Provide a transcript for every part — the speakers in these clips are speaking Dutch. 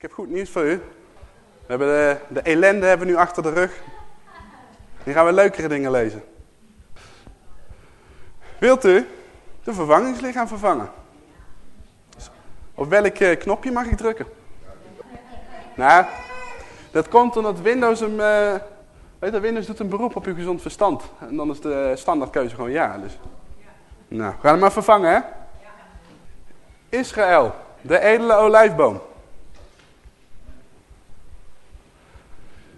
Ik heb goed nieuws voor u. We hebben de, de ellende hebben we nu achter de rug. Nu gaan we leukere dingen lezen. Wilt u de vervangingslichaam vervangen? Op welk eh, knopje mag ik drukken? Nou, dat komt omdat Windows hem... Uh, weet je, Windows doet een beroep op uw gezond verstand. En dan is de standaardkeuze gewoon ja. Dus. Nou, we gaan hem maar vervangen, hè? Israël, de edele olijfboom.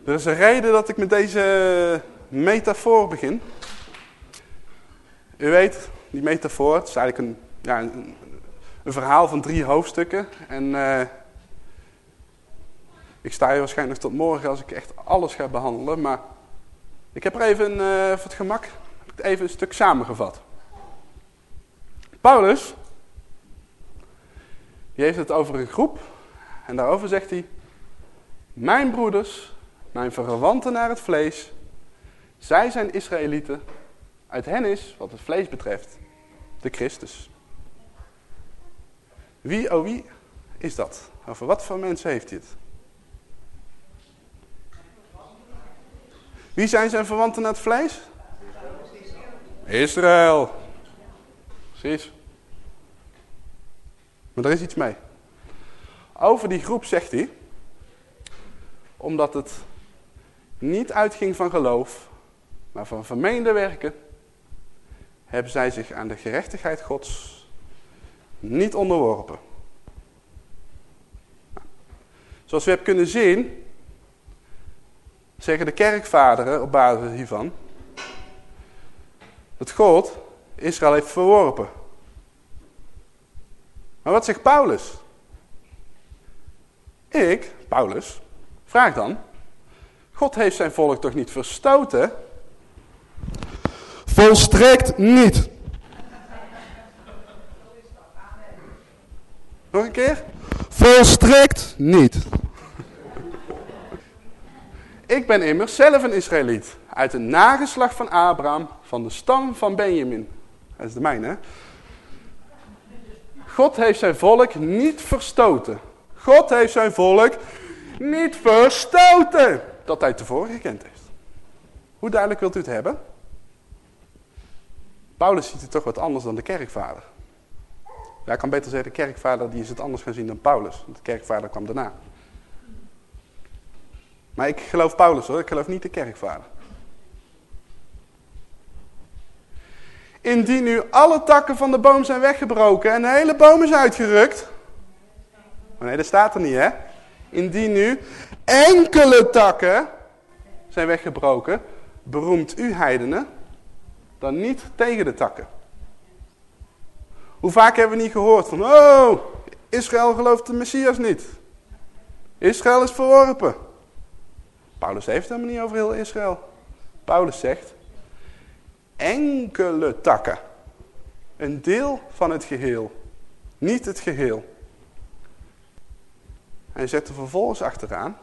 Er is een reden dat ik met deze metafoor begin. U weet, die metafoor, het is eigenlijk een, ja, een, een verhaal van drie hoofdstukken. En uh, ik sta hier waarschijnlijk tot morgen als ik echt alles ga behandelen. Maar ik heb er even, uh, voor het gemak, even een stuk samengevat. Paulus, die heeft het over een groep. En daarover zegt hij, mijn broeders, mijn verwanten naar het vlees, zij zijn Israëlieten. Uit hen is, wat het vlees betreft, de Christus. Wie, oh wie, is dat? Over wat voor mensen heeft het? Wie zijn zijn verwanten naar het vlees? Israël. Precies. Maar er is iets mee. Over die groep zegt hij, omdat het niet uitging van geloof, maar van vermeende werken, hebben zij zich aan de gerechtigheid Gods niet onderworpen. Zoals we hebben kunnen zien, zeggen de kerkvaderen op basis hiervan, dat God Israël heeft verworpen. Maar wat zegt Paulus? Ik, Paulus, vraag dan, God heeft zijn volk toch niet verstoten? Volstrekt niet. Nog een keer? Volstrekt niet. Ik ben immers zelf een Israëliet. Uit een nageslag van Abraham, van de stam van Benjamin. Dat is de mijne, hè? God heeft zijn volk niet verstoten. God heeft zijn volk niet verstoten. Dat hij tevoren gekend heeft. Hoe duidelijk wilt u het hebben? Paulus ziet het toch wat anders dan de kerkvader. Ja, ik kan beter zeggen, de kerkvader die is het anders gaan zien dan Paulus. De kerkvader kwam daarna. Maar ik geloof Paulus hoor, ik geloof niet de kerkvader. Indien nu alle takken van de boom zijn weggebroken en de hele boom is uitgerukt. Maar nee, dat staat er niet hè. Indien nu enkele takken zijn weggebroken, beroemt u heidenen dan niet tegen de takken. Hoe vaak hebben we niet gehoord van, oh, Israël gelooft de Messias niet. Israël is verworpen. Paulus heeft het helemaal niet over heel Israël. Paulus zegt, enkele takken. Een deel van het geheel. Niet het geheel. Hij zet er vervolgens achteraan,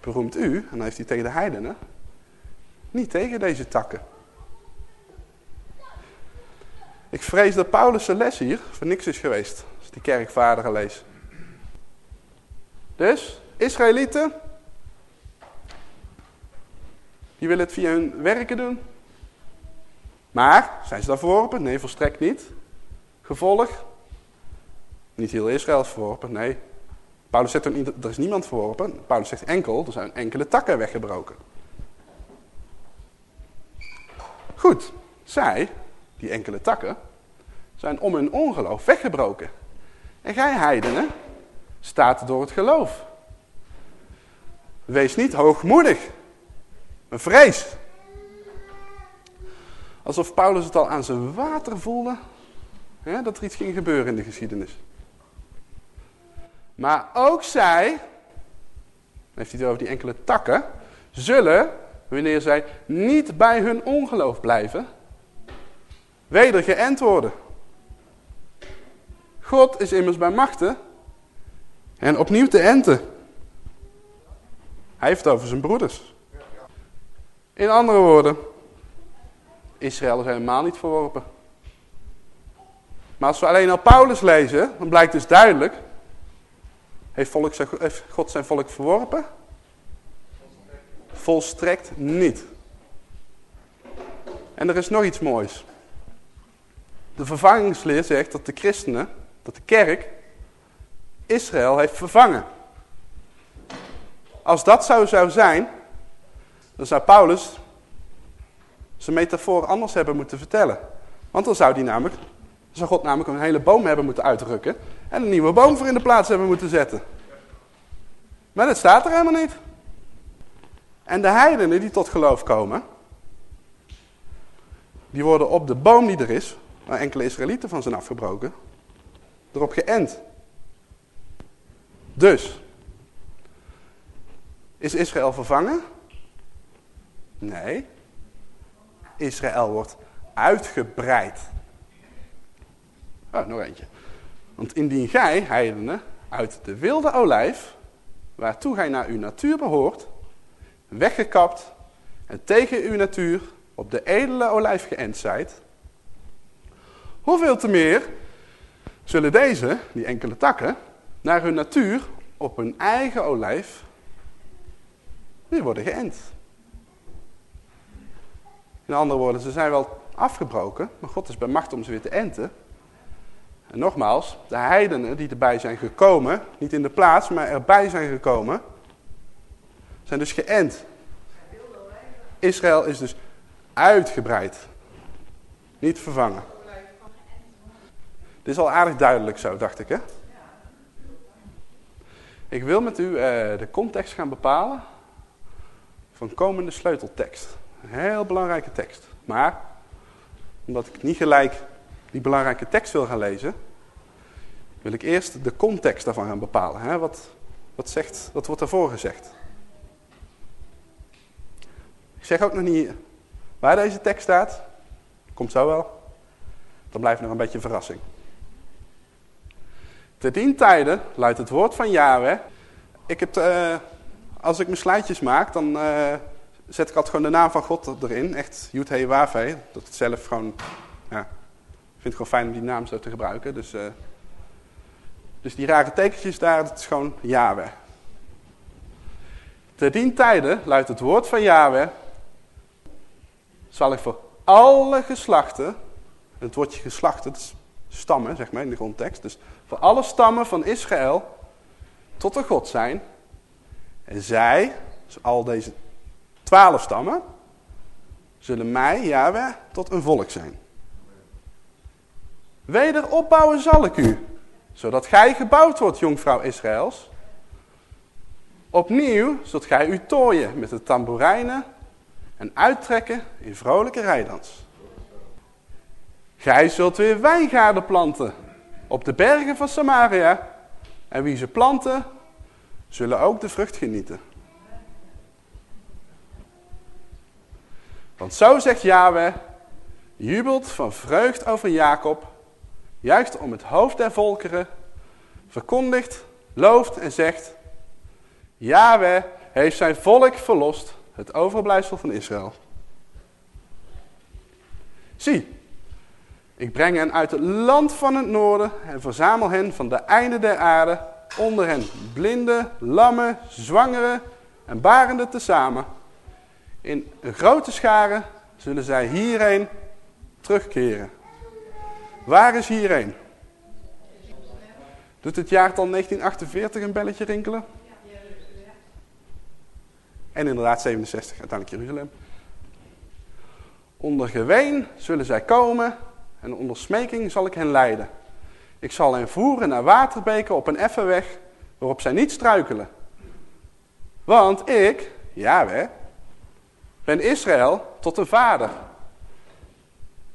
beroemt u, en dan heeft hij tegen de heidenen, niet tegen deze takken. Ik vrees dat Paulus' les hier voor niks is geweest. Als die kerkvader leest. Dus, Israëlieten. Die willen het via hun werken doen. Maar, zijn ze daar verworpen? Nee, volstrekt niet. Gevolg? Niet heel Israël is verworpen, nee. Paulus zegt er is niemand verworpen. Paulus zegt enkel, er zijn enkele takken weggebroken. Goed, zij die enkele takken, zijn om hun ongeloof weggebroken. En gij heidenen, staat door het geloof. Wees niet hoogmoedig, maar vrees. Alsof Paulus het al aan zijn water voelde, hè, dat er iets ging gebeuren in de geschiedenis. Maar ook zij, heeft hij het over die enkele takken, zullen, wanneer zij niet bij hun ongeloof blijven, weder geënt worden. God is immers bij machten en opnieuw te enten. Hij heeft het over zijn broeders. In andere woorden, Israël is helemaal niet verworpen. Maar als we alleen al Paulus lezen, dan blijkt dus duidelijk, Heeft, volk God zijn volk verworpen? Volstrekt niet. En er is nog iets moois. De vervangingsleer zegt dat de christenen, dat de kerk, Israël heeft vervangen. Als dat zo zou zijn, dan zou Paulus zijn metafoor anders hebben moeten vertellen. Want dan zou, die namelijk, zou God namelijk een hele boom hebben moeten uitrukken en een nieuwe boom voor in de plaats hebben moeten zetten. Maar dat staat er helemaal niet. En de heidenen die tot geloof komen, die worden op de boom die er is, waar enkele Israëlieten van zijn afgebroken, erop geënt. Dus, is Israël vervangen? Nee. Israël wordt uitgebreid. Oh, nog eentje. Want indien gij, heidenen, uit de wilde olijf, waartoe gij naar uw natuur behoort, weggekapt en tegen uw natuur op de edele olijf geënt zijt, hoeveel te meer zullen deze, die enkele takken, naar hun natuur op hun eigen olijf weer worden geënt. In andere woorden, ze zijn wel afgebroken, maar God is bij macht om ze weer te enten. En nogmaals, de heidenen die erbij zijn gekomen, niet in de plaats, maar erbij zijn gekomen, zijn dus geënt. Israël is dus uitgebreid, niet vervangen. Dit is al aardig duidelijk zo, dacht ik hè. Ik wil met u uh, de context gaan bepalen van komende sleuteltekst. Heel belangrijke tekst. Maar, omdat ik niet gelijk die belangrijke tekst wil gaan lezen, wil ik eerst de context daarvan gaan bepalen. Hè? Wat, wat, zegt, wat wordt daarvoor gezegd? Ik zeg ook nog niet waar deze tekst staat. Komt zo wel. Dan blijft nog een beetje verrassing. Te dien tijden luidt het woord van Yahweh. Ik heb, uh, als ik mijn slijtjes maak, dan uh, zet ik altijd gewoon de naam van God erin. Echt, Yud Wave. Dat het zelf gewoon, ja, vind het gewoon fijn om die naam zo te gebruiken. Dus, uh, dus die rare tekentjes daar, dat is gewoon Yahweh. Te dien tijden luidt het woord van Yahweh. Zal ik voor alle geslachten, het woordje geslachten, dat is stammen, zeg maar in de grondtekst. Dus voor alle stammen van Israël tot een God zijn. En zij, dus al deze twaalf stammen, zullen mij, Yahweh, tot een volk zijn. Wederopbouwen zal ik u, zodat gij gebouwd wordt, jongvrouw Israëls. Opnieuw zult gij u tooien met de tamboerijnen en uittrekken in vrolijke rijdans. Gij zult weer wijngaarden planten op de bergen van Samaria. En wie ze planten, zullen ook de vrucht genieten. Want zo zegt Yahweh, jubelt van vreugd over Jacob, juicht om het hoofd der volkeren, verkondigt, looft en zegt, Yahweh heeft zijn volk verlost, het overblijfsel van Israël. Zie, ik breng hen uit het land van het noorden en verzamel hen van de einde der aarde, onder hen blinde, lamme, zwangere en barende tezamen. In grote schare zullen zij hierheen terugkeren. Waar is hierheen? Doet het jaartal 1948 een belletje rinkelen? En inderdaad 67, uiteindelijk Jeruzalem. Onder geween zullen zij komen en onder smeking zal ik hen leiden. Ik zal hen voeren naar waterbeken op een effen weg, waarop zij niet struikelen. Want ik, Yahweh, ben Israël tot een vader.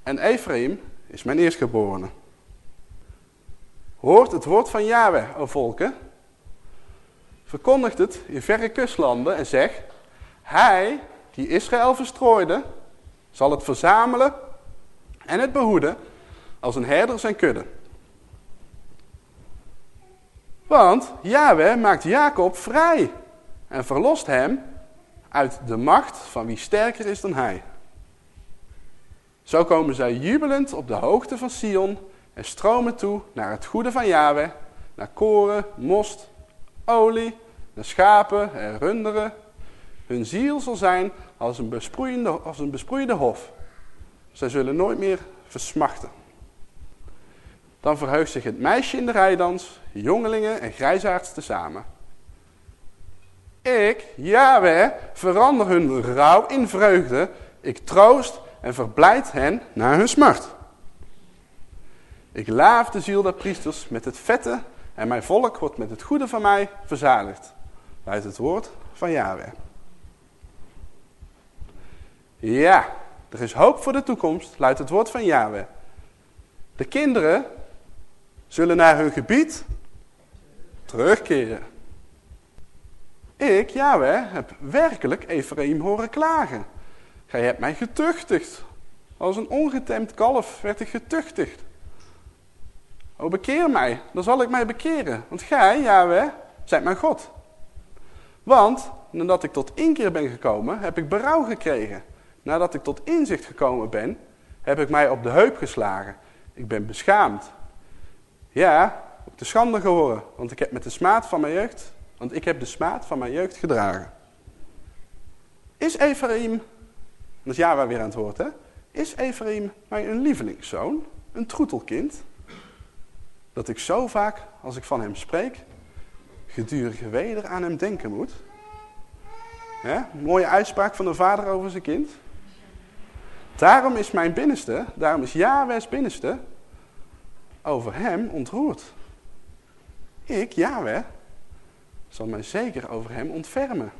En Ephraim is mijn eerstgeborene. Hoort het woord van Yahweh, o volken. Verkondigt het in verre kustlanden en zeg... Hij, die Israël verstrooide, zal het verzamelen en het behoeden als een herder zijn kudde. Want Yahweh maakt Jacob vrij en verlost hem uit de macht van wie sterker is dan hij. Zo komen zij jubelend op de hoogte van Sion en stromen toe naar het goede van Yahweh, naar koren, most, olie, naar schapen en runderen. Hun ziel zal zijn als een besproeiende, als een besproeide hof. Zij zullen nooit meer versmachten. Dan verheugt zich het meisje in de rijdans, jongelingen en grijsaards tezamen. Ik, Yahweh, verander hun rouw in vreugde. Ik troost en verblijd hen naar hun smart. Ik laaf de ziel der priesters met het vette en mijn volk wordt met het goede van mij verzadigd. Uit het woord van Yahweh. Ja, er is hoop voor de toekomst, luidt het woord van Yahweh. De kinderen zullen naar hun gebied terugkeren. Ik, Yahweh, heb werkelijk Ephraim horen klagen. Gij hebt mij getuchtigd. Als een ongetemd kalf werd ik getuchtigd. O, bekeer mij, dan zal ik mij bekeren. Want gij, Yahweh, zijt mijn God. Want, nadat ik tot inkeer ben gekomen, heb ik berouw gekregen. Nadat ik tot inzicht gekomen ben, heb ik mij op de heup geslagen. Ik ben beschaamd. Ja, op de schande gehoren, want ik heb met de smaad van mijn jeugd, want ik heb de smaad van mijn jeugd gedragen. Is Ephraim, dat is Java weer aan het woord hè, is Ephraim mij een lievelingszoon, een troetelkind, dat ik zo vaak, als ik van hem spreek, gedurige weder aan hem denken moet? Mooie uitspraak van de vader over zijn kind. Daarom is mijn binnenste, daarom is Yahweh's binnenste over hem ontroerd. Ik, Yahweh, zal mij zeker over hem ontfermen.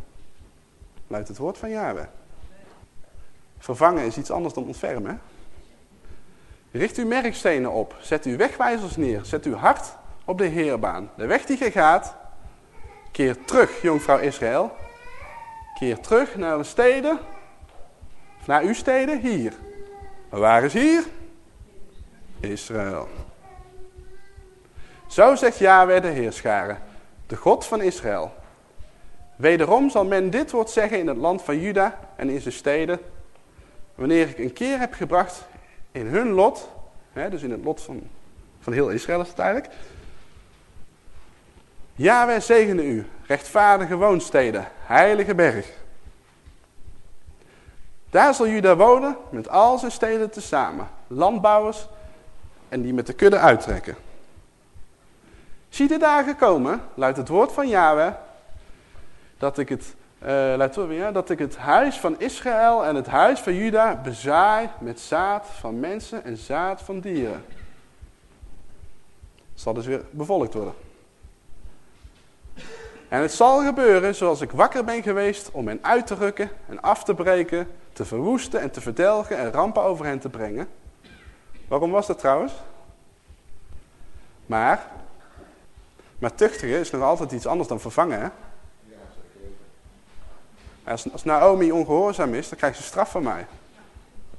Luidt het woord van Yahweh. Vervangen is iets anders dan ontfermen. Richt uw merkstenen op. Zet uw wegwijzers neer. Zet uw hart op de Heerbaan. De weg die je gaat. Keer terug, jongvrouw Israël. Keer terug naar de steden naar uw steden hier. waar is hier? Israël. Zo zegt Yahweh de Heerscharen, de God van Israël. Wederom zal men dit woord zeggen in het land van Juda en in zijn steden. Wanneer ik een keer heb gebracht in hun lot, hè, dus in het lot van, van heel Israël is het eigenlijk. Yahweh zegene u, rechtvaardige woonsteden, heilige berg. Daar zal Juda wonen met al zijn steden tezamen. Landbouwers en die met de kudde uittrekken. Zie de dagen komen, luidt het woord van Yahweh, dat ik het, uh, dat ik het huis van Israël en het huis van Juda bezaai met zaad van mensen en zaad van dieren. Het zal dus weer bevolkt worden. En het zal gebeuren zoals ik wakker ben geweest om hen uit te rukken en af te breken te verwoesten en te verdelgen en rampen over hen te brengen. Waarom was dat trouwens? Maar, maar tuchtigen is nog altijd iets anders dan vervangen. Hè? Als, Naomi ongehoorzaam is, dan krijgt ze straf van mij.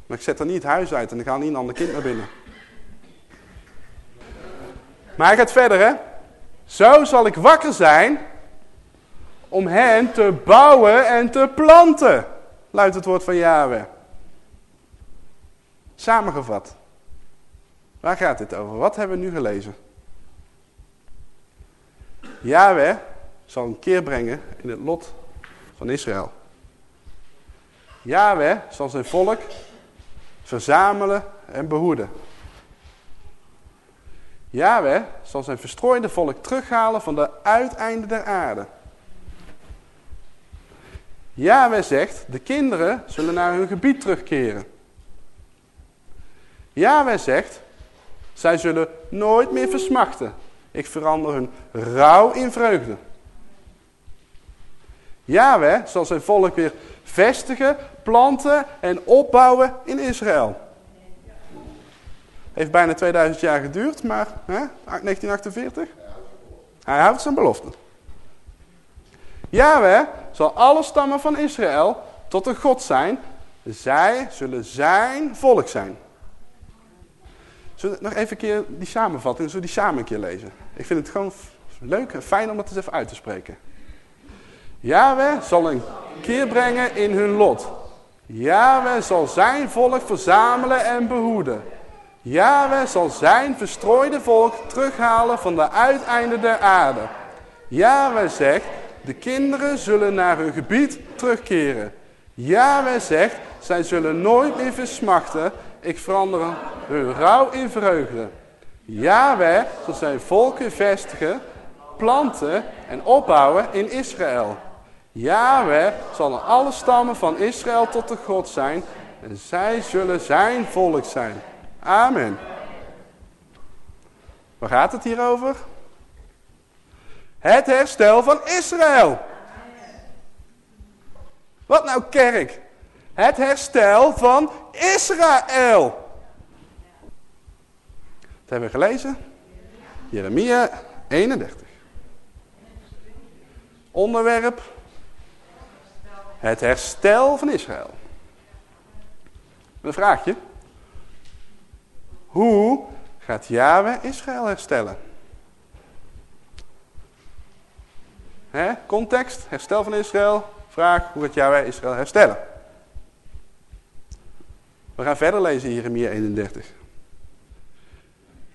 Maar ik zet er niet het huis uit en dan gaat niet een ander kind naar binnen. Maar hij gaat verder, hè. Zo zal ik wakker zijn om hen te bouwen en te planten luidt het woord van Yahweh. Samengevat. Waar gaat dit over? Wat hebben we nu gelezen? Yahweh zal een keer brengen in het lot van Israël. Yahweh zal zijn volk verzamelen en behoeden. Yahweh zal zijn verstrooide volk terughalen van de uiteinden der aarde. Yahweh zegt, de kinderen zullen naar hun gebied terugkeren. Yahweh zegt, zij zullen nooit meer versmachten. Ik verander hun rouw in vreugde. Yahweh zal zijn volk weer vestigen, planten en opbouwen in Israël. Heeft bijna 2000 jaar geduurd, maar hè, 1948. Hij houdt zijn belofte. Yahweh zal alle stammen van Israël tot een God zijn. Zij zullen zijn volk zijn. Zullen we nog even een keer die samenvatting, zullen we die samen een keer lezen? Ik vind het gewoon leuk en fijn om het eens even uit te spreken. Yahweh zal een keer brengen in hun lot. Yahweh zal zijn volk verzamelen en behoeden. Yahweh zal zijn verstrooide volk terughalen van de uiteinden der aarde. Yahweh zegt, de kinderen zullen naar hun gebied terugkeren. Yahweh zegt, zij zullen nooit meer versmachten. Ik verander hun rouw in vreugde. Yahweh zal zijn volken vestigen, planten en opbouwen in Israël. Yahweh zal aan alle stammen van Israël tot de God zijn. En zij zullen zijn volk zijn. Amen. Waar gaat het hier over? Het herstel van Israël. Wat nou kerk? Het herstel van Israël. Dat hebben we gelezen. Jeremia 31. Onderwerp. Het herstel van Israël. Een vraagje. Hoe gaat Yahweh Israël herstellen? He, context, herstel van Israël. Vraag, hoe gaat Yahweh Israël herstellen? We gaan verder lezen in Jeremia 31.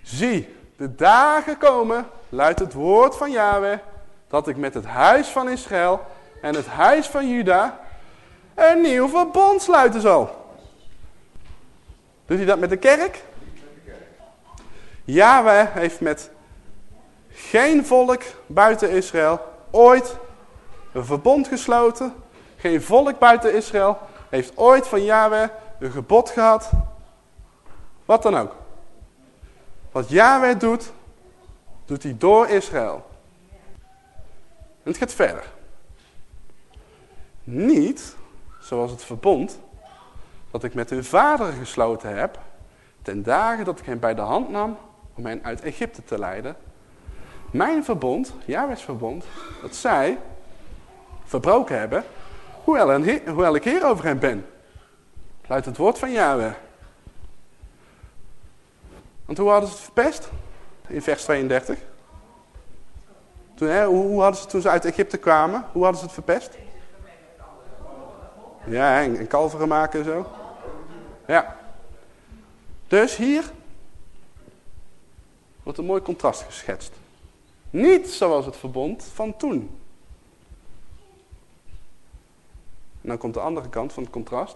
Zie, de dagen komen, luidt het woord van Yahweh, dat ik met het huis van Israël en het huis van Juda een nieuw verbond sluiten zal. Doet hij dat met de kerk? Yahweh heeft met geen volk buiten Israël ooit een verbond gesloten. Geen volk buiten Israël heeft ooit van Yahweh een gebod gehad. Wat dan ook. Wat Yahweh doet, doet hij door Israël. En het gaat verder. Niet zoals het verbond dat ik met hun vader gesloten heb, ten dagen dat ik hem bij de hand nam om hen uit Egypte te leiden. Mijn verbond, Yahweh's verbond, dat zij verbroken hebben, hoewel, hoewel ik heer over hen ben. Luidt het woord van Yahweh. Want hoe hadden ze het verpest? In vers 32. Toen, hè, hoe hadden ze toen ze uit Egypte kwamen? Hoe hadden ze het verpest? Ja, en, en kalveren maken en zo. Ja. Dus hier wordt een mooi contrast geschetst. Niet zoals het verbond van toen. En dan komt de andere kant van het contrast.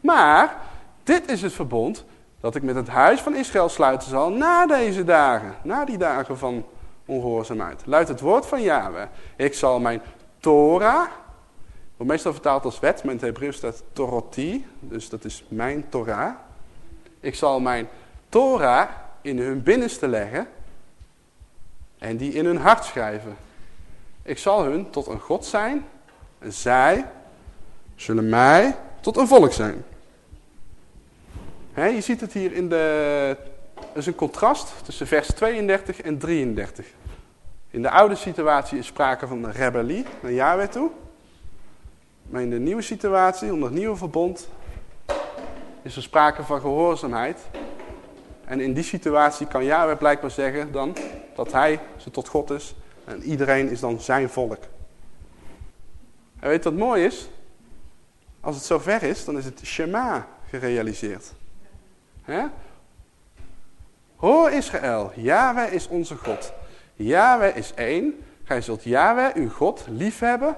Maar dit is het verbond dat ik met het huis van Israël sluiten zal na deze dagen. Na die dagen van ongehoorzaamheid. Luidt het woord van Yahweh. Ik zal mijn Torah, meestal vertaald als wet, maar in het Hebreeuws staat Toroti, dus dat is mijn Torah. Ik zal mijn Torah in hun binnenste leggen en die in hun hart schrijven. Ik zal hun tot een God zijn en zij zullen mij tot een volk zijn. je ziet het hier in de... Er is een contrast tussen vers 32 en 33. In de oude situatie is sprake van een rebellie naar Yahweh toe. Maar in de nieuwe situatie, onder het nieuwe verbond, is er sprake van gehoorzaamheid. En in die situatie kan Yahweh blijkbaar zeggen dan dat hij ze tot God is. En iedereen is dan zijn volk. En weet wat mooi is? Als het zover is, dan is het Shema gerealiseerd. He? Hoor Israël, Yahweh is onze God. Yahweh is één. Gij zult Yahweh, uw God, liefhebben.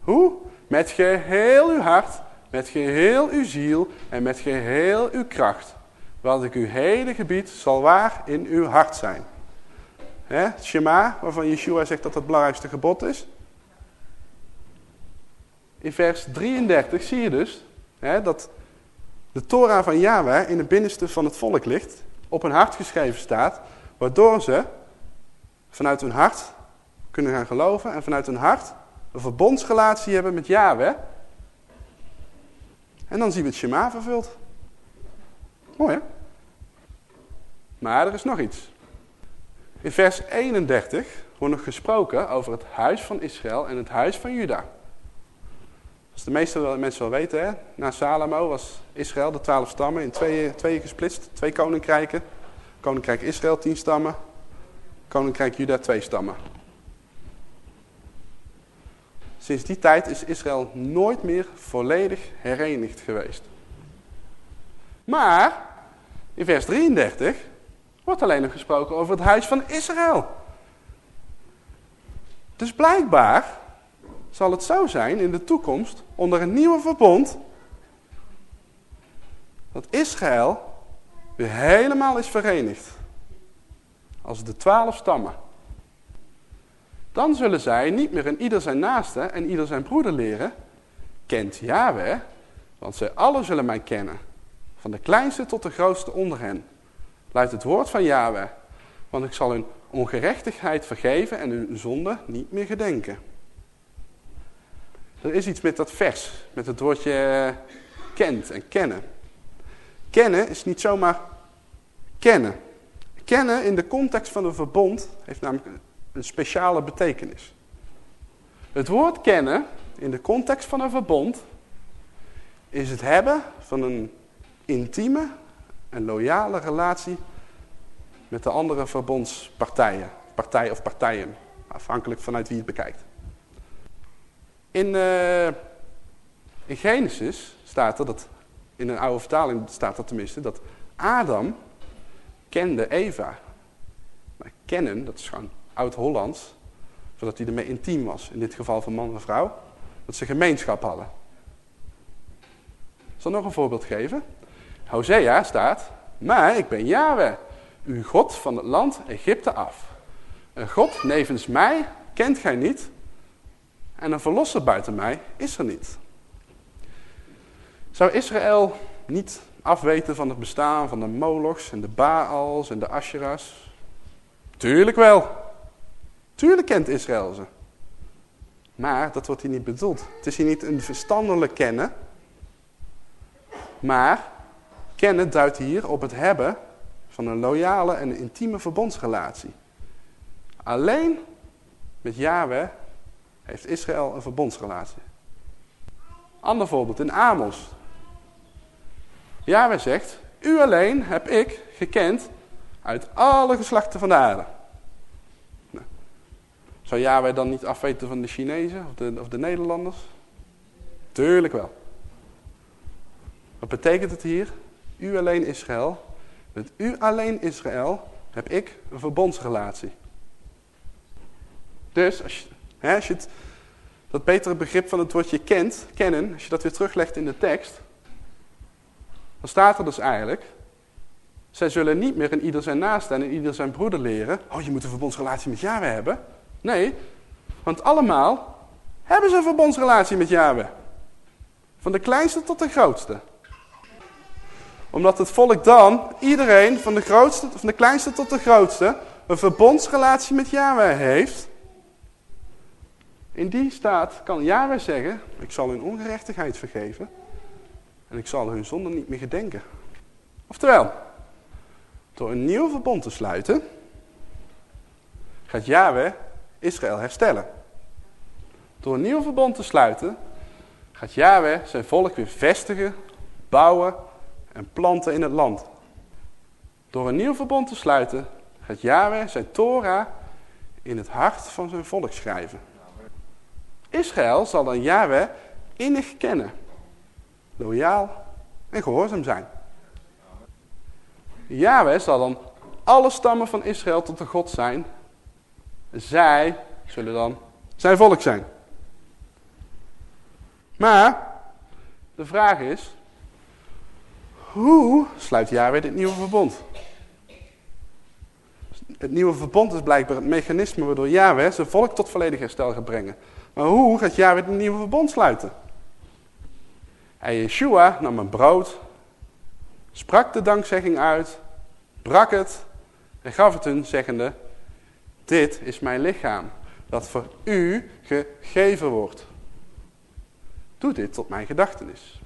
Hoe? Met geheel uw hart, met geheel uw ziel en met geheel uw kracht. Want ik uw hele gebied zal waar in uw hart zijn. He? Shema, waarvan Yeshua zegt dat het belangrijkste gebod is. In vers 33 zie je dus dat de Torah van Yahweh in het binnenste van het volk ligt. Op hun hart geschreven staat. Waardoor ze vanuit hun hart kunnen gaan geloven. En vanuit hun hart een verbondsrelatie hebben met Yahweh. En dan zien we het Shema vervuld. Mooi hè? Maar er is nog iets. In vers 31 wordt nog gesproken over het huis van Israël en het huis van Juda. Als de meeste mensen wel weten, hè? na Salomo was Israël, de twaalf stammen, in tweeën gesplitst. Twee koninkrijken. Koninkrijk Israël, tien stammen. Koninkrijk Juda, twee stammen. Sinds die tijd is Israël nooit meer volledig herenigd geweest. Maar, in vers 33 wordt alleen nog gesproken over het huis van Israël. Dus blijkbaar zal het zo zijn in de toekomst, onder een nieuwe verbond, dat Israël weer helemaal is verenigd. Als de twaalf stammen. Dan zullen zij niet meer in ieder zijn naaste en ieder zijn broeder leren. Kent Yahweh, want zij allen zullen mij kennen. Van de kleinste tot de grootste onder hen. Luidt het woord van Yahweh. Want ik zal hun ongerechtigheid vergeven en hun zonde niet meer gedenken. Er is iets met dat vers, met het woordje eh, kent en kennen. Kennen is niet zomaar kennen. Kennen in de context van een verbond heeft namelijk een speciale betekenis. Het woord kennen in de context van een verbond is het hebben van een intieme en loyale relatie met de andere verbondspartijen. Partij of partijen, afhankelijk vanuit wie het bekijkt. In, uh, in Genesis staat er, dat, in een oude vertaling staat er tenminste, dat Adam kende Eva. Maar kennen, dat is gewoon oud-Hollands, zodat hij ermee intiem was. In dit geval van man en vrouw. Dat ze gemeenschap hadden. Ik zal nog een voorbeeld geven. Hosea staat, maar ik ben Yahweh, uw God van het land Egypte af. Een God nevens mij kent gij niet en een verlosser buiten mij is er niet. Zou Israël niet afweten van het bestaan van de Molochs en de Baals en de Asherahs? Tuurlijk wel. Tuurlijk kent Israël ze. Maar dat wordt hier niet bedoeld. Het is hier niet een verstandelijk kennen. Maar kennen duidt hier op het hebben van een loyale en intieme verbondsrelatie. Alleen met Yahweh heeft Israël een verbondsrelatie. Ander voorbeeld in Amos. Yahweh zegt, u alleen heb ik gekend uit alle geslachten van de aarde. Zou Yahweh dan niet afweten van de Chinezen of de, of de Nederlanders? Tuurlijk wel. Wat betekent het hier? U alleen Israël. Met u alleen Israël heb ik een verbondsrelatie. Dus als je, hè, dat betere begrip van het woordje kent, kennen, als je dat weer teruglegt in de tekst, dan staat er dus eigenlijk, zij zullen niet meer in ieder zijn naaste en in ieder zijn broeder leren, oh je moet een verbondsrelatie met Yahweh hebben. Nee, want allemaal hebben ze een verbondsrelatie met Yahweh. Van de kleinste tot de grootste omdat het volk dan, iedereen, van de, grootste, van de kleinste tot de grootste, een verbondsrelatie met Yahweh heeft. In die staat kan Yahweh zeggen, ik zal hun ongerechtigheid vergeven. En ik zal hun zonde niet meer gedenken. Oftewel, door een nieuw verbond te sluiten, gaat Yahweh Israël herstellen. Door een nieuw verbond te sluiten, gaat Yahweh zijn volk weer vestigen, bouwen en planten in het land. Door een nieuw verbond te sluiten, gaat Yahweh zijn Torah in het hart van zijn volk schrijven. Israël zal dan Yahweh innig kennen, loyaal en gehoorzaam zijn. Yahweh zal dan alle stammen van Israël tot de God zijn. Zij zullen dan zijn volk zijn. Maar de vraag is, hoe sluit Yahweh dit nieuwe verbond? Het nieuwe verbond is blijkbaar het mechanisme waardoor Yahweh zijn volk tot volledig herstel gaat brengen. Maar hoe gaat Yahweh het nieuwe verbond sluiten? Hij Yeshua nam een brood, sprak de dankzegging uit, brak het en gaf het hun zeggende, dit is mijn lichaam, dat voor u gegeven wordt. Doe dit tot mijn gedachtenis.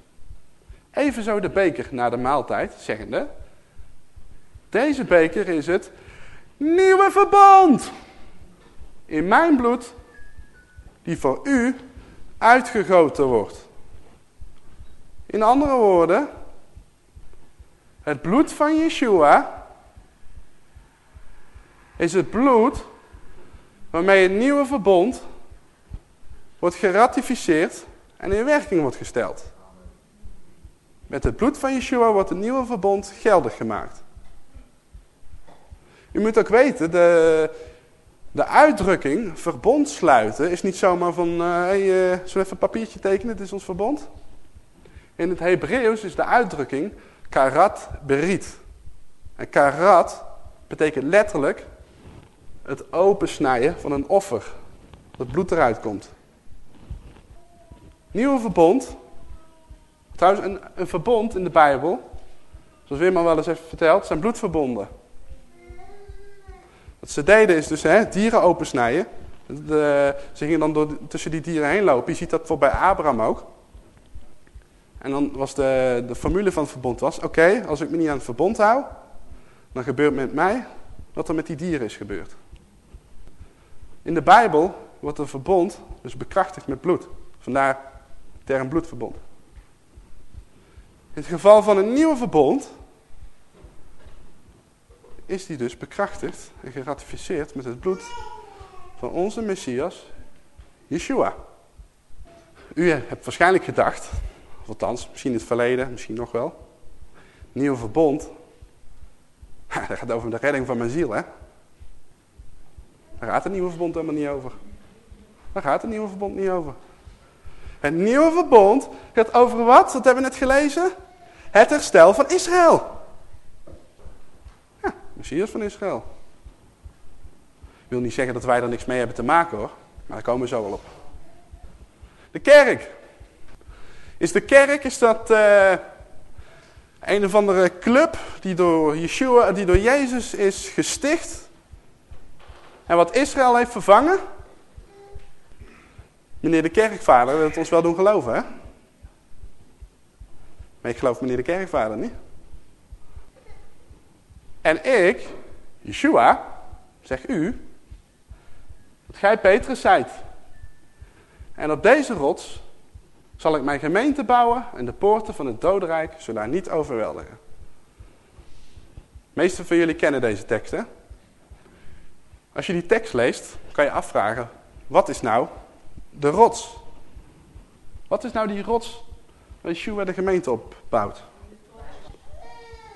Evenzo de beker na de maaltijd, zeggende, deze beker is het nieuwe verbond in mijn bloed, die voor u uitgegoten wordt. In andere woorden, het bloed van Yeshua is het bloed waarmee het nieuwe verbond wordt geratificeerd en in werking wordt gesteld. Met het bloed van Yeshua wordt het nieuwe verbond geldig gemaakt. U moet ook weten, de, De uitdrukking verbond sluiten is niet zomaar van, uh, hey, uh, zullen we even een papiertje tekenen, dit is ons verbond. In het Hebreeuws is de uitdrukking karat berit. En karat betekent letterlijk het opensnijden van een offer. Dat bloed eruit komt. Nieuwe verbond. Trouwens, een, een verbond in de Bijbel, zoals Weerman wel eens heeft verteld, zijn bloedverbonden. Wat ze deden is dus hè, dieren opensnijden. De, ze gingen dan door, tussen die dieren heen lopen. Je ziet dat voor bij Abraham ook. En dan was de, de formule van het verbond was, oké, als ik me niet aan het verbond hou, dan gebeurt met mij wat er met die dieren is gebeurd. In de Bijbel wordt een verbond dus bekrachtigd met bloed. Vandaar de term bloedverbond. In het geval van een nieuwe verbond is die dus bekrachtigd en geratificeerd met het bloed van onze Messias, Yeshua. U hebt waarschijnlijk gedacht, of althans, misschien in het verleden, misschien nog wel, nieuwe verbond, dat gaat over de redding van mijn ziel, hè? Daar gaat het nieuwe verbond helemaal niet over. Daar gaat het nieuwe verbond niet over. Het nieuwe verbond gaat over wat? Dat hebben we net gelezen. Het herstel van Israël. Ja, Messias van Israël. Ik wil niet zeggen dat wij er niks mee hebben te maken hoor. Maar daar komen we zo wel op. De kerk. Is de kerk, is dat uh, een of andere club die door Yeshua, die door Jezus is gesticht. En wat Israël heeft vervangen. Meneer de kerkvader wil het ons wel doen geloven hè. Maar ik geloof meneer de kerkvader niet. En ik, Yeshua, zeg u, dat gij Petrus zijt. En op deze rots zal ik mijn gemeente bouwen en de poorten van het dodenrijk zullen haar niet overweldigen. De meesten van jullie kennen deze tekst, hè? Als je die tekst leest, kan je afvragen, wat is nou de rots? Wat is nou die rots waar Yeshua de gemeente opbouwt?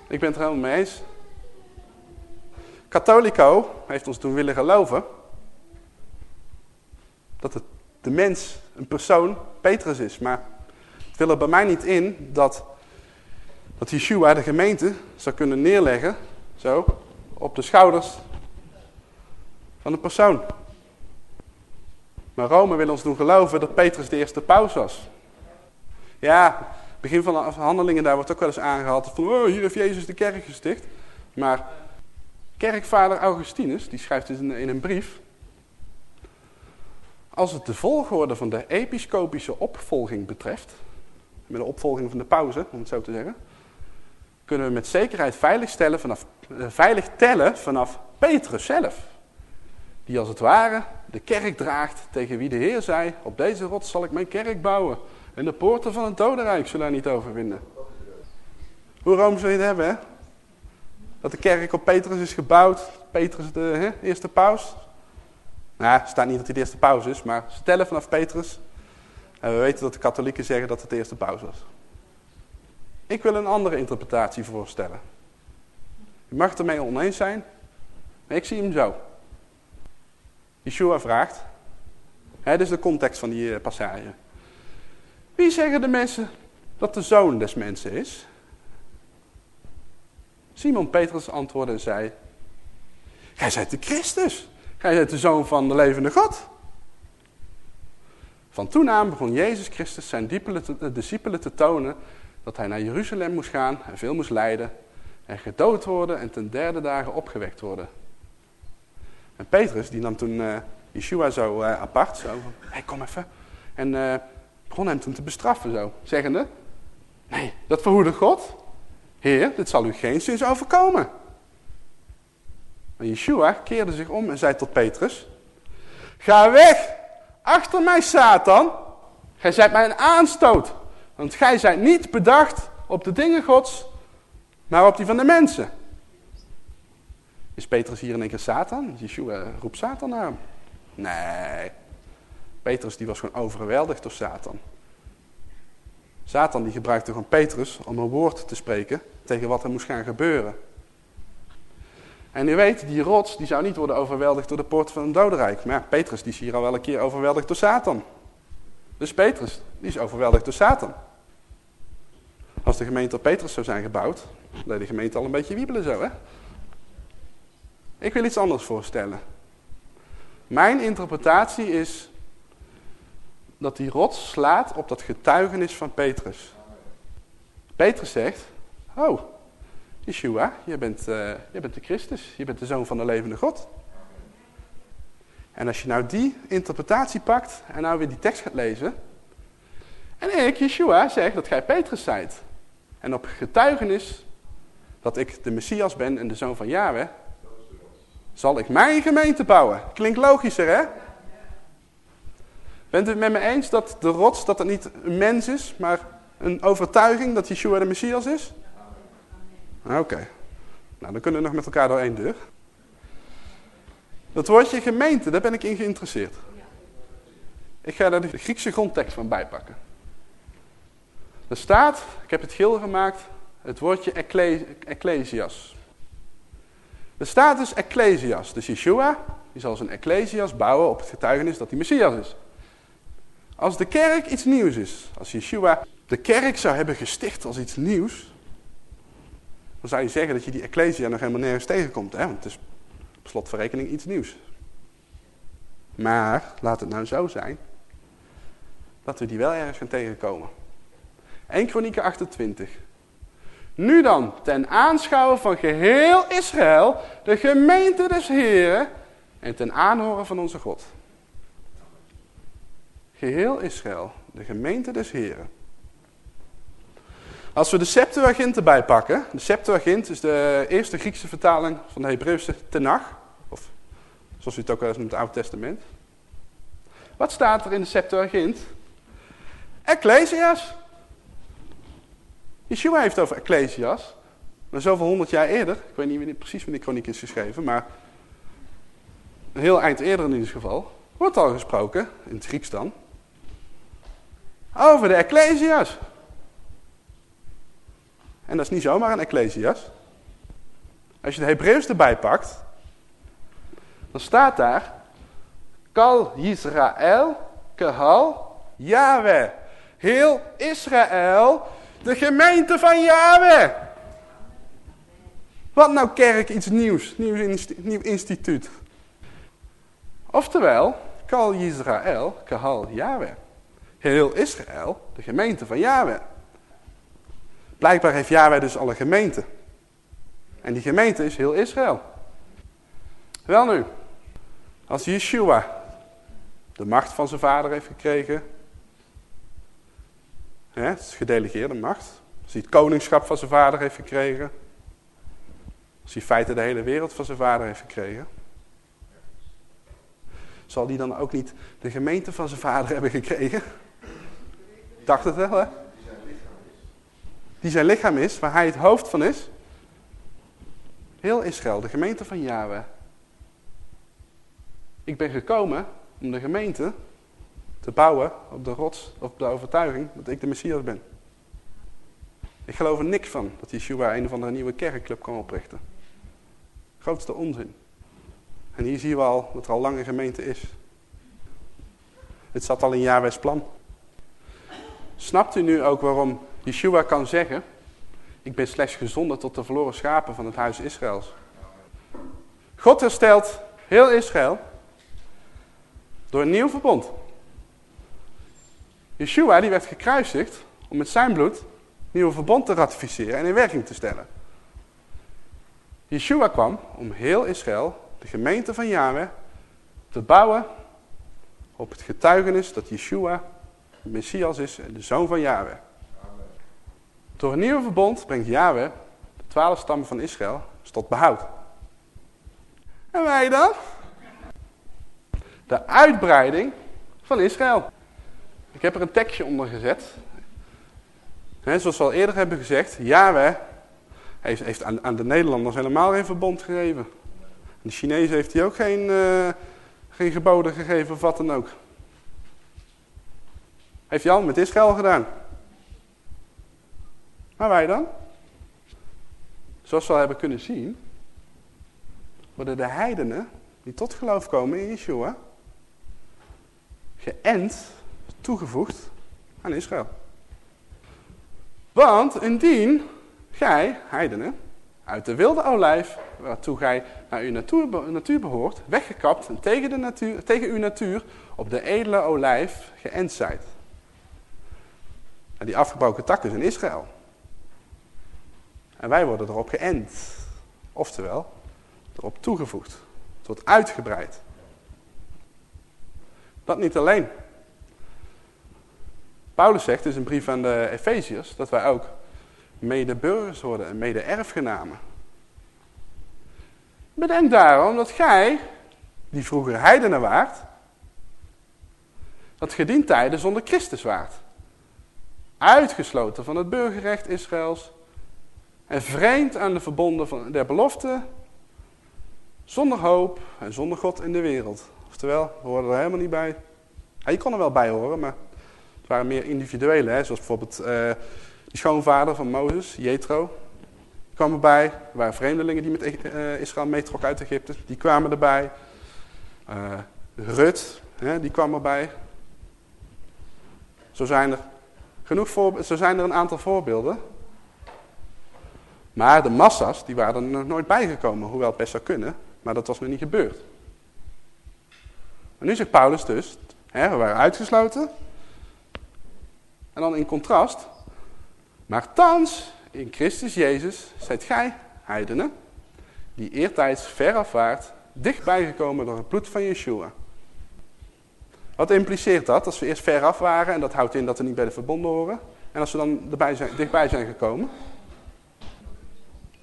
Ik ben het er helemaal mee eens. Katholico heeft ons toen willen geloven dat het de mens, een persoon, Petrus is. Maar het wil er bij mij niet in dat, dat Yeshua de gemeente zou kunnen neerleggen, zo, op de schouders van een persoon. Maar Rome wil ons doen geloven dat Petrus de eerste paus was. Ja, begin van de handelingen daar wordt ook wel eens aangehaald van, oh, hier heeft Jezus de kerk gesticht. Maar kerkvader Augustinus, die schrijft dus in een brief, als het de volgorde van de episcopische opvolging betreft, met de opvolging van de pauze, om het zo te zeggen, kunnen we met zekerheid veilig, stellen vanaf, eh, veilig tellen vanaf Petrus zelf. Die als het ware de kerk draagt tegen wie de Heer zei, op deze rots zal ik mijn kerk bouwen. En de poorten van het dodenrijk zullen daar niet overwinnen. Hoe Rome zou je het hebben, hè? Dat de kerk op Petrus is gebouwd. Petrus de hè, eerste paus. Nou, het staat niet dat hij de eerste paus is, maar ze tellen vanaf Petrus. En we weten dat de katholieken zeggen dat het de eerste paus was. Ik wil een andere interpretatie voorstellen. Je mag het ermee oneens zijn, maar ik zie hem zo. Yeshua vraagt, hè, dit is de context van die uh, passage. Wie zeggen de mensen dat de zoon des mensen is? Simon Petrus antwoordde en zei, Gij zijt de Christus. Gij zijt de zoon van de levende God. Van toen aan begon Jezus Christus zijn discipelen te tonen dat hij naar Jeruzalem moest gaan en veel moest lijden en gedood worden en ten derde dagen opgewekt worden. En Petrus die nam toen uh, Yeshua zo uh, apart, zo hey, kom even. En uh, begon hem toen te bestraffen zo, zeggende, nee, dat verhoede God. Heer, dit zal u geen zins overkomen. Maar Yeshua keerde zich om en zei tot Petrus, ga weg, achter mij Satan, gij zijt mij een aanstoot, want gij zijt niet bedacht op de dingen gods, maar op die van de mensen. Is Petrus hier in één keer Satan? Yeshua roept Satan naar. Nee, Petrus die was gewoon overweldigd door Satan. Satan die gebruikte gewoon Petrus om een woord te spreken tegen wat er moest gaan gebeuren. En u weet, die rots die zou niet worden overweldigd door de poort van een dodenrijk. Maar ja, Petrus die is hier al wel een keer overweldigd door Satan. Dus Petrus, die is overweldigd door Satan. Als de gemeente op Petrus zou zijn gebouwd, dan deed de gemeente al een beetje wiebelen zo, hè? Ik wil iets anders voorstellen. Mijn interpretatie is dat die rots slaat op dat getuigenis van Petrus. Petrus zegt, oh, Yeshua, je bent, uh, je bent de Christus, je bent de zoon van de levende God. En als je nou die interpretatie pakt en nou weer die tekst gaat lezen. En ik, Yeshua, zeg dat gij Petrus zijt. En op getuigenis dat ik de Messias ben en de zoon van Yahweh, zal ik mijn gemeente bouwen. Klinkt logischer, hè? Bent u het met me eens dat de rots, dat het niet een mens is, maar een overtuiging dat Yeshua de Messias is? Oké. Nou, dan kunnen we nog met elkaar door één deur. Dat woordje gemeente, daar ben ik in geïnteresseerd. Ik ga daar de Griekse grondtekst van bijpakken. Er staat, ik heb het geel gemaakt, het woordje ecclesias. Er staat dus ecclesias. Dus Yeshua, die zal zijn ecclesias bouwen op het getuigenis dat hij Messias is. Als de kerk iets nieuws is, als Yeshua de kerk zou hebben gesticht als iets nieuws, dan zou je zeggen dat je die ecclesia nog helemaal nergens tegenkomt. Hè? Want het is op slotverrekening iets nieuws. Maar laat het nou zo zijn dat we die wel ergens gaan tegenkomen. 1 Kronieken 28. Nu dan, ten aanschouwen van geheel Israël, de gemeente des Heren en ten aanhoren van onze God. Geheel Israël, de gemeente des Heren. Als we de Septuagint erbij pakken, de Septuagint is de eerste Griekse vertaling van de Hebreeuwse Tenach, of zoals u het ook wel eens noemt, het Oude Testament. Wat staat er in de Septuagint? Ecclesias. Yeshua heeft over Ecclesias. Maar zoveel honderd jaar eerder, ik weet niet precies wanneer de kroniek is geschreven, maar een heel eind eerder in ieder geval, wordt al gesproken, in het Grieks dan, over de Ecclesias. En dat is niet zomaar een Ecclesias. Als je de Hebreeuws erbij pakt, dan staat daar, Kal Yisrael Kehal Yahweh. Heel Israël de gemeente van Yahweh. Wat nou kerk, iets nieuws, nieuw, instituut. Oftewel, Kal Yisrael, Kahal Yahweh. Heel Israël, de gemeente van Yahweh. Blijkbaar heeft Yahweh dus al een gemeente. En die gemeente is heel Israël. Wel nu, als Yeshua de macht van zijn vader heeft gekregen, Het is gedelegeerde macht. Als hij het koningschap van zijn vader heeft gekregen. Als hij in de hele wereld van zijn vader heeft gekregen. Zal hij dan ook niet de gemeente van zijn vader hebben gekregen? Dacht het wel, hè? Die zijn lichaam is, waar hij het hoofd van is. Heel Israël, de gemeente van Yahweh. Ik ben gekomen om de gemeente te bouwen op de rots, op de overtuiging dat ik de Messias ben. Ik geloof er niks van dat Yeshua een of andere nieuwe kerkclub kan oprichten. Grootste onzin. En hier zien we al dat er al lange gemeente is. Het zat al in Yahweh's plan. Snapt u nu ook waarom Yeshua kan zeggen... Ik ben slechts gezonden tot de verloren schapen van het huis Israëls. God herstelt heel Israël door een nieuw verbond. Yeshua die werd gekruisigd om met zijn bloed nieuwe verbond te ratificeren en in werking te stellen. Yeshua kwam om heel Israël, de gemeente van Yahweh, te bouwen op het getuigenis dat Yeshua de Messias is en de zoon van Yahweh. Door een nieuwe verbond brengt Yahweh de twaalf stammen van Israël tot behoud. En wij dan? De uitbreiding van Israël. Ik heb er een tekstje onder gezet. zoals we al eerder hebben gezegd, Yahweh heeft, heeft aan, aan, de Nederlanders helemaal geen verbond gegeven. De Chinezen heeft hij ook geen, uh, geen geboden gegeven of wat dan ook. Heeft hij al met Israël gedaan. Maar wij dan? Zoals we al hebben kunnen zien, worden de heidenen die tot geloof komen in Yeshua geënt, toegevoegd aan Israël. Want indien gij, heidenen, uit de wilde olijf, waartoe gij naar uw natuur, behoort, weggekapt en tegen, de natuur, tegen uw natuur op de edele olijf geënt zijt. En die afgebroken takken is in Israël. En wij worden erop geënt. Oftewel, erop toegevoegd. Het wordt uitgebreid. Dat niet alleen. Paulus zegt dus in een brief aan de Efeziërs dat wij ook medeburgers worden en mede-erfgenamen. Bedenk daarom dat gij, die vroeger heidenen waart, dat gedien tijden zonder Christus waart. Uitgesloten van het burgerrecht Israëls en vreemd aan de verbonden van der belofte, zonder hoop en zonder God in de wereld. Oftewel, we horen er helemaal niet bij. Je kon er wel bij horen, maar waren meer individuele. Hè? Zoals bijvoorbeeld uh, de schoonvader van Mozes, Jethro. Kwam erbij. Er waren vreemdelingen die met uh, Israël meetrokken uit Egypte. Die kwamen erbij. Uh, Rut, hè, die kwam erbij. Zo zijn er genoeg. Zo zijn er een aantal voorbeelden. Maar de massa's, die waren er nog nooit bijgekomen. Hoewel het best zou kunnen. Maar dat was nog niet gebeurd. En nu zegt Paulus dus, hè, we waren uitgesloten. En dan in contrast, maar thans in Christus Jezus zijt gij, heidenen, die eertijds veraf waart, dichtbij gekomen door het bloed van Yeshua. Wat impliceert dat? Als we eerst veraf waren, en dat houdt in dat we niet bij de verbonden horen. En als we dan erbij zijn, dichtbij zijn gekomen.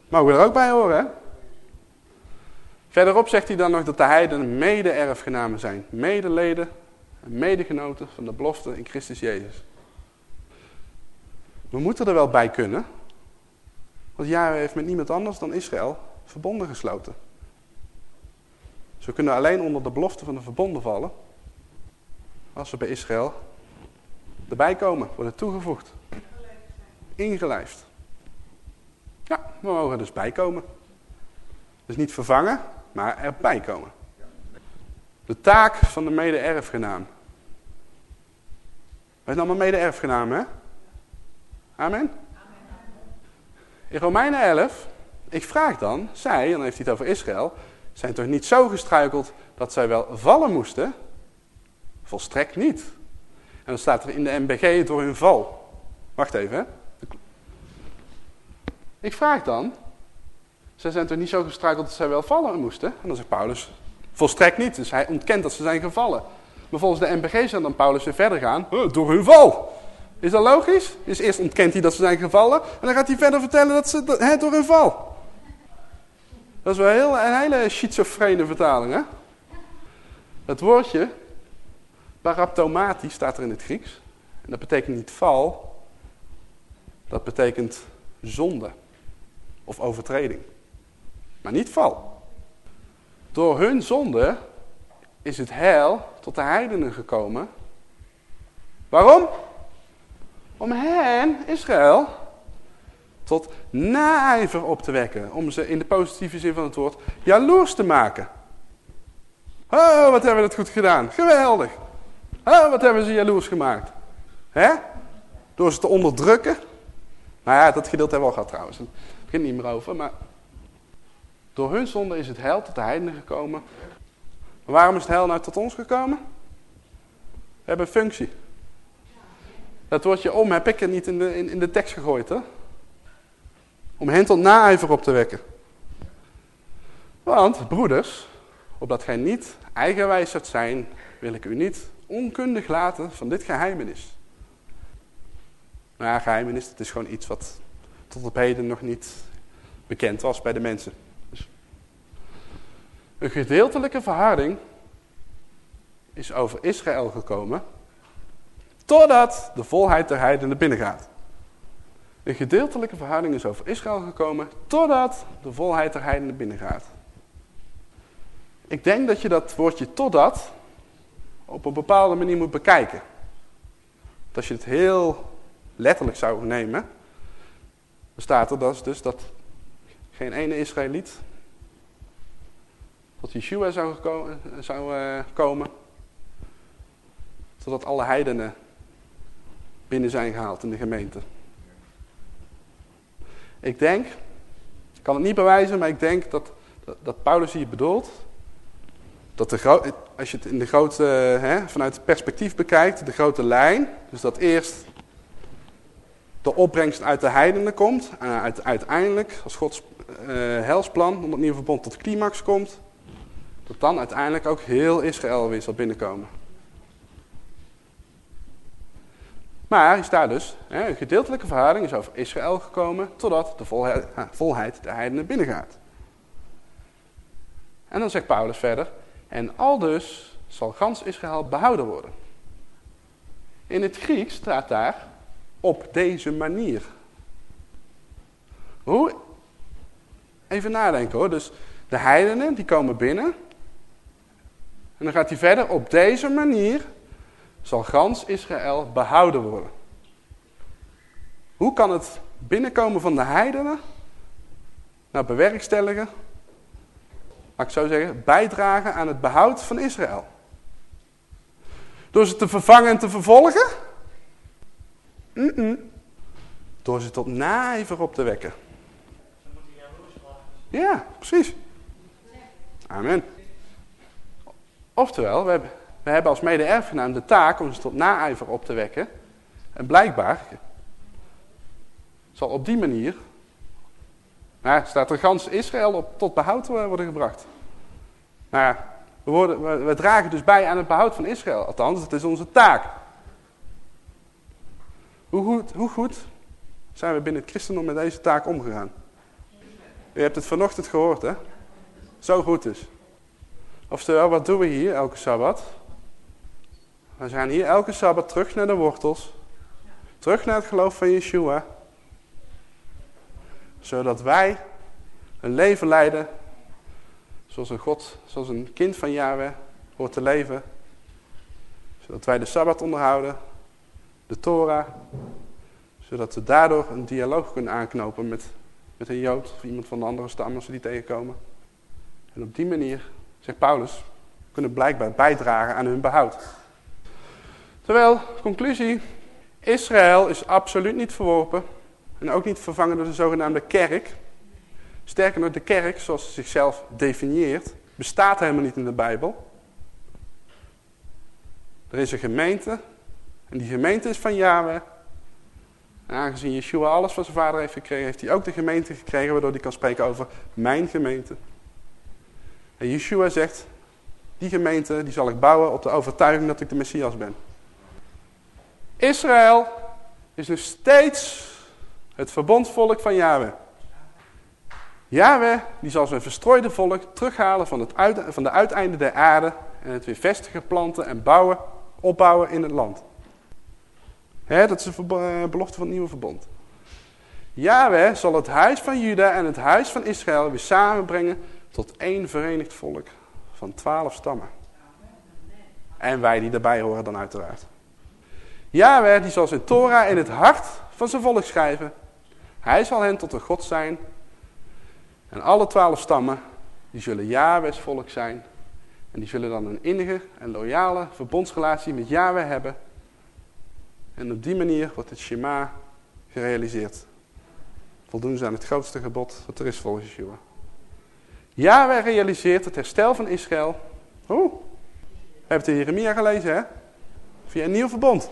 Mogen we er ook bij horen, hè? Verderop zegt hij dan nog dat de heidenen mede-erfgenamen zijn. Medeleden en medegenoten van de belofte in Christus Jezus. We moeten er wel bij kunnen. Want Jahwe heeft met niemand anders dan Israël verbonden gesloten. Dus we kunnen alleen onder de belofte van de verbonden vallen. Als we bij Israël erbij komen, worden toegevoegd. Ingelijfd. Ja, we mogen dus bijkomen. Dus niet vervangen, maar erbij komen. De taak van de mede-erfgenaam. Wij zijn allemaal mede-erfgenaam, hè? Amen? In Romeinen 11, ik vraag dan, zij, en dan heeft hij het over Israël, zijn toch niet zo gestruikeld dat zij wel vallen moesten? Volstrekt niet. En dan staat er in de MBG door hun val. Wacht even, hè? Ik vraag dan, zij zijn toch niet zo gestruikeld dat zij wel vallen moesten? En dan zegt Paulus, volstrekt niet. Dus hij ontkent dat ze zijn gevallen. Maar volgens de MBG zou dan Paulus weer verder gaan, door hun val. Is dat logisch? Dus eerst ontkent hij dat ze zijn gevallen. En dan gaat hij verder vertellen dat ze het door hun val. Dat is wel heel, een hele schizofrene vertaling, hè? Het woordje paraptomati staat er in het Grieks. En dat betekent niet val. Dat betekent zonde. Of overtreding. Maar niet val. Door hun zonde is het heil tot de heidenen gekomen. Waarom? Om hen, Israël, tot naijver op te wekken. Om ze in de positieve zin van het woord jaloers te maken. Oh, wat hebben we dat goed gedaan. Geweldig. Oh, wat hebben ze jaloers gemaakt. Hè? Door ze te onderdrukken. Nou ja, dat gedeelte hebben we al gehad trouwens. Het begint niet meer over, maar... Door hun zonde is het heil tot de heidenen gekomen. Waarom is het heil nou tot ons gekomen? We hebben een functie. Dat woordje om heb ik er niet in de, in, in de tekst gegooid. Hè? Om hen tot naijver op te wekken. Want, broeders, opdat gij niet eigenwijs zult zijn, wil ik u niet onkundig laten van dit geheimenis. Nou ja, geheimenis, het is gewoon iets wat tot op heden nog niet bekend was bij de mensen. Dus een gedeeltelijke verharding is over Israël gekomen Totdat de volheid der heidenen binnengaat. Een gedeeltelijke verhouding is over Israël gekomen totdat de volheid der heidenen binnengaat. Ik denk dat je dat woordje totdat op een bepaalde manier moet bekijken. als je het heel letterlijk zou nemen, staat er dus dat geen ene Israëliet tot Yeshua zou, zou uh, komen. Totdat alle heidenen binnen zijn gehaald in de gemeente. Ik denk, ik kan het niet bewijzen, maar ik denk dat, dat, Paulus hier bedoelt. Dat de, als je het in de grote, hè, vanuit het perspectief bekijkt, de grote lijn. Dus dat eerst de opbrengst uit de heidenen komt. En uiteindelijk, als Gods uh, helsplan onder het nieuwe verbond tot climax komt. Dat dan uiteindelijk ook heel Israël weer zal binnenkomen. Maar is daar dus hè, een gedeeltelijke verhouding is over Israël gekomen totdat de volheid, volheid de heidenen binnengaat. En dan zegt Paulus verder, en al dus zal gans Israël behouden worden. In het Grieks staat daar op deze manier. Hoe? Even nadenken hoor. Dus de heidenen die komen binnen. En dan gaat hij verder. Op deze manier zal gans Israël behouden worden. Hoe kan het binnenkomen van de heidenen? Nou, bewerkstelligen. Mag ik zo zeggen, bijdragen aan het behoud van Israël. Door ze te vervangen en te vervolgen? Door ze tot naijver op te wekken. Ja, precies. Amen. Oftewel, we hebben, we hebben als mede-erfgenaam de taak om ze tot naijver op te wekken. En blijkbaar zal op die manier, nou, staat er gans Israël op, tot behoud worden gebracht. Nou we, worden, we, we dragen dus bij aan het behoud van Israël. Althans, het is onze taak. Hoe goed, hoe goed zijn we binnen het christendom met deze taak omgegaan? U hebt het vanochtend gehoord, hè? Zo goed dus. Oftewel, wat doen we hier elke Sabbat? We gaan hier elke Sabbat terug naar de wortels. Terug naar het geloof van Yeshua. Zodat wij een leven leiden zoals een God, zoals een kind van Yahweh hoort te leven. Zodat wij de Sabbat onderhouden, de Torah. Zodat we daardoor een dialoog kunnen aanknopen met, met een Jood of iemand van de andere stam als we die tegenkomen. En op die manier, zegt Paulus, kunnen blijkbaar bijdragen aan hun behoud. Terwijl, conclusie, Israël is absoluut niet verworpen en ook niet vervangen door de zogenaamde kerk. Sterker nog, de kerk, zoals ze zichzelf definieert, bestaat helemaal niet in de Bijbel. Er is een gemeente en die gemeente is van Yahweh. En aangezien Yeshua alles van zijn vader heeft gekregen, heeft hij ook de gemeente gekregen, waardoor hij kan spreken over mijn gemeente. En Yeshua zegt, die gemeente die zal ik bouwen op de overtuiging dat ik de Messias ben. Israël is nog steeds het verbondsvolk van Yahweh. Yahweh die zal zijn verstrooide volk terughalen van, het uit, van de uiteinden der aarde en het weer vestigen, planten en bouwen, opbouwen in het land. dat is de eh, belofte van het nieuwe verbond. Yahweh zal het huis van Juda en het huis van Israël weer samenbrengen tot één verenigd volk van twaalf stammen. En wij die daarbij horen dan uiteraard. Yahweh die zal zijn Torah in het hart van zijn volk schrijven. Hij zal hen tot een God zijn. En alle twaalf stammen, die zullen Yahweh's volk zijn. En die zullen dan een innige en loyale verbondsrelatie met Yahweh hebben. En op die manier wordt het Shema gerealiseerd. Voldoen ze aan het grootste gebod wat er is volgens Yeshua. Yahweh realiseert het herstel van Israël. Oeh, we hebben het in Jeremia gelezen hè. Via een nieuw verbond.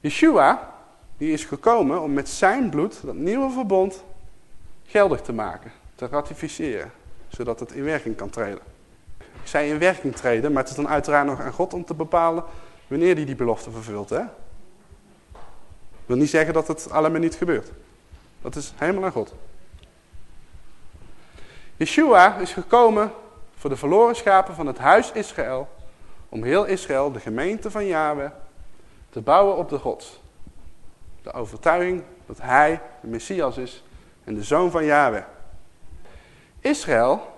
Yeshua, die is gekomen om met zijn bloed dat nieuwe verbond geldig te maken. Te ratificeren. Zodat het in werking kan treden. Ik zei in werking treden, maar het is dan uiteraard nog aan God om te bepalen wanneer hij die belofte vervult. Hè? wil niet zeggen dat het allemaal niet gebeurt. Dat is helemaal aan God. Yeshua is gekomen voor de verloren schapen van het huis Israël. Om heel Israël, de gemeente van Yahweh, te bouwen op de God. De overtuiging dat hij de Messias is en de zoon van Yahweh. Israël,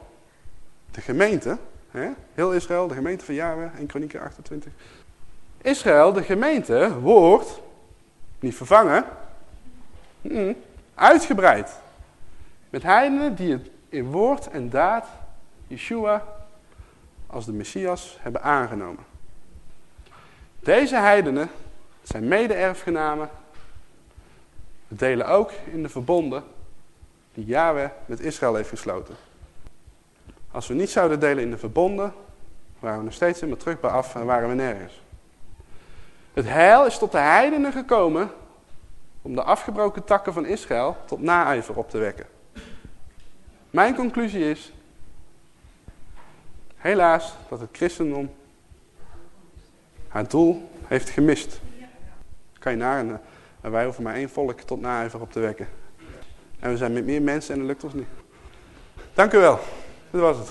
de gemeente, hè? heel Israël, de gemeente van Yahweh, in Kronieken 28. Israël, de gemeente, wordt niet vervangen, uitgebreid. Met heidenen die het in woord en daad Yeshua als de Messias hebben aangenomen. Deze heidenen zijn mede-erfgenamen. We delen ook in de verbonden die Yahweh met Israël heeft gesloten. Als we niet zouden delen in de verbonden, waren we nog steeds helemaal terug bij af en waren we nergens. Het heil is tot de heidenen gekomen om de afgebroken takken van Israël tot naijver op te wekken. Mijn conclusie is, helaas, dat het christendom haar doel heeft gemist. Kan je naar En eh, wij hoeven maar één volk tot even op te wekken. En we zijn met meer mensen en dat lukt ons niet. Dank u wel. Dit was het.